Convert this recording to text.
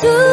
to